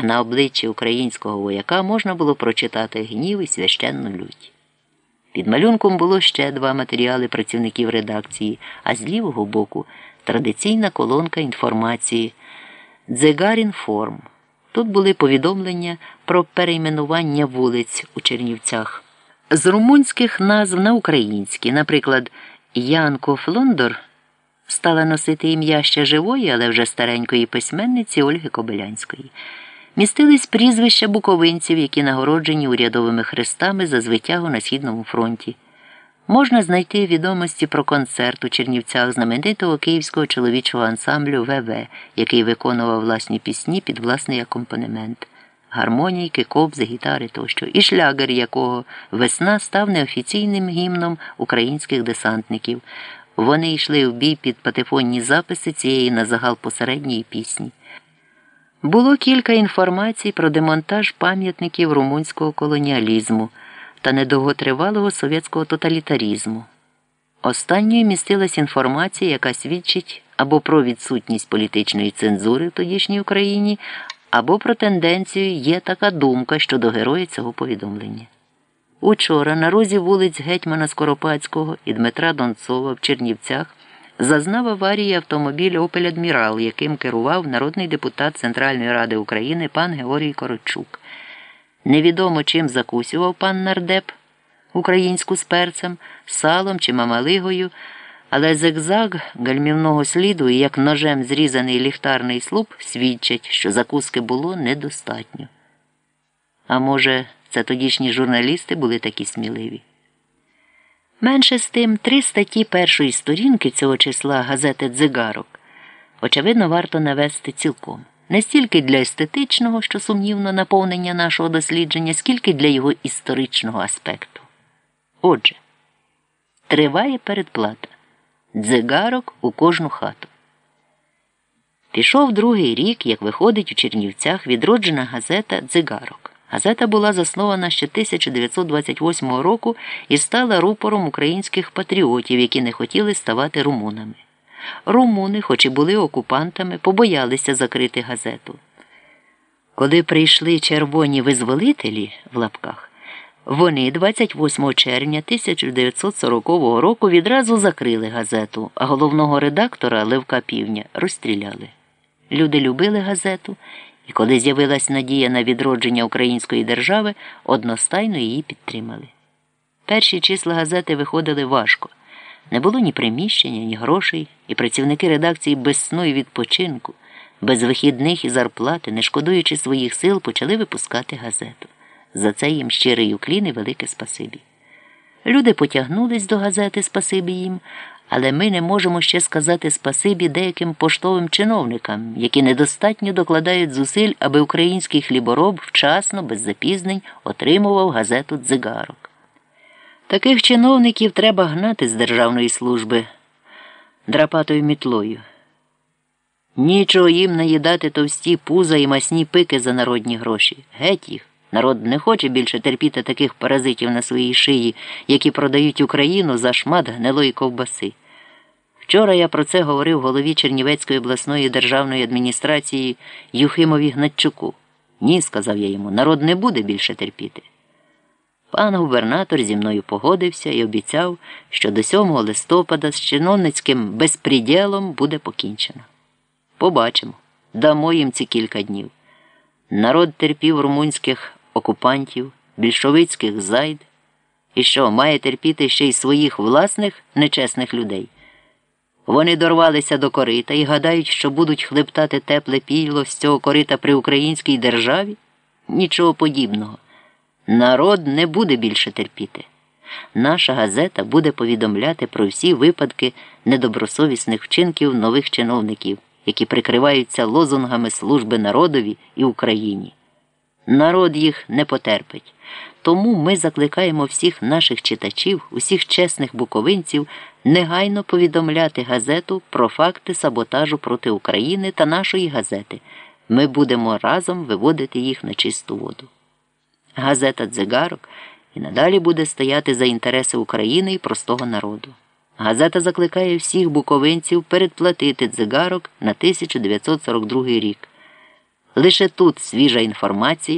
а на обличчі українського вояка можна було прочитати гнів і священну лють. Під малюнком було ще два матеріали працівників редакції, а з лівого боку традиційна колонка інформації Дзегарінформ. Тут були повідомлення про перейменування вулиць у Чернівцях. З румунських назв на українські, наприклад, Янко Флондор стала носити ім'я ще живої, але вже старенької письменниці Ольги Кобилянської. Містились прізвища буковинців, які нагороджені урядовими хрестами за звитягу на Східному фронті. Можна знайти відомості про концерт у Чернівцях знаменитого київського чоловічого ансамблю ВВ, який виконував власні пісні під власний акомпанемент, гармонійки, кобзи, гітари тощо, і шлягер якого весна став неофіційним гімном українських десантників. Вони йшли в бій під патефонні записи цієї на загал посередньої пісні. Було кілька інформацій про демонтаж пам'ятників румунського колоніалізму та недовготривалого совєтського тоталітарізму. Останньою містилась інформація, яка свідчить або про відсутність політичної цензури в тодішній Україні, або про тенденцію є така думка щодо героя цього повідомлення. Учора на розі вулиць Гетьмана Скоропадського і Дмитра Донцова в Чернівцях зазнав аварії автомобіль Опель Адмірал, яким керував народний депутат Центральної Ради України пан Георгій Корочук. Невідомо чим закусював пан нардеп українську з перцем, салом чи мамалигою, але зигзаг гальмівного сліду і як ножем зрізаний ліхтарний слуп свідчать, що закуски було недостатньо. А може, це тодішні журналісти були такі сміливі. Менше з тим, три статті першої сторінки цього числа газети Дзигарок, очевидно, варто навести цілком. Не стільки для естетичного, що сумнівно наповнення нашого дослідження, скільки для його історичного аспекту. Отже, триває передплата дзигарок у кожну хату. Пішов другий рік, як виходить у Чернівцях відроджена газета Дзигарок. Газета була заснована ще 1928 року і стала рупором українських патріотів, які не хотіли ставати румунами. Румуни, хоч і були окупантами, побоялися закрити газету. Коли прийшли червоні визволителі в лапках, вони 28 червня 1940 року відразу закрили газету, а головного редактора Левка Півня розстріляли. Люди любили газету, і коли з'явилась надія на відродження української держави, одностайно її підтримали. Перші числа газети виходили важко. Не було ні приміщення, ні грошей, і працівники редакції без сну і відпочинку, без вихідних і зарплати, не шкодуючи своїх сил, почали випускати газету. За це їм щирий уклін і велике спасибі. Люди потягнулись до газети Спасибі їм, але ми не можемо ще сказати спасибі деяким поштовим чиновникам, які недостатньо докладають зусиль, аби український хлібороб вчасно, без запізнень, отримував газету дзигарок. Таких чиновників треба гнати з державної служби драпатою мітлою. Нічого їм наїдати товсті пуза і масні пики за народні гроші. Геть їх. Народ не хоче більше терпіти таких паразитів на своїй шиї, які продають Україну за шмат гнилої ковбаси. Вчора я про це говорив голові Чернівецької обласної державної адміністрації Юхимові Гнатчуку. Ні, сказав я йому, народ не буде більше терпіти. Пан губернатор зі мною погодився і обіцяв, що до 7 листопада з чиновницьким безпреділом буде покінчено. Побачимо, дамо їм ці кілька днів. Народ терпів румунських окупантів, більшовицьких зайд, і що має терпіти ще й своїх власних нечесних людей. Вони дорвалися до корита і гадають, що будуть хлептати тепле піло з цього корита при українській державі? Нічого подібного. Народ не буде більше терпіти. Наша газета буде повідомляти про всі випадки недобросовісних вчинків нових чиновників, які прикриваються лозунгами служби народові і Україні. Народ їх не потерпить. Тому ми закликаємо всіх наших читачів, усіх чесних буковинців негайно повідомляти газету про факти саботажу проти України та нашої газети. Ми будемо разом виводити їх на чисту воду. Газета Дзигарок і надалі буде стояти за інтереси України і простого народу. Газета закликає всіх буковинців передплатити дзигарок на 1942 рік. Лише тут свіжа інформація.